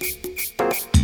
you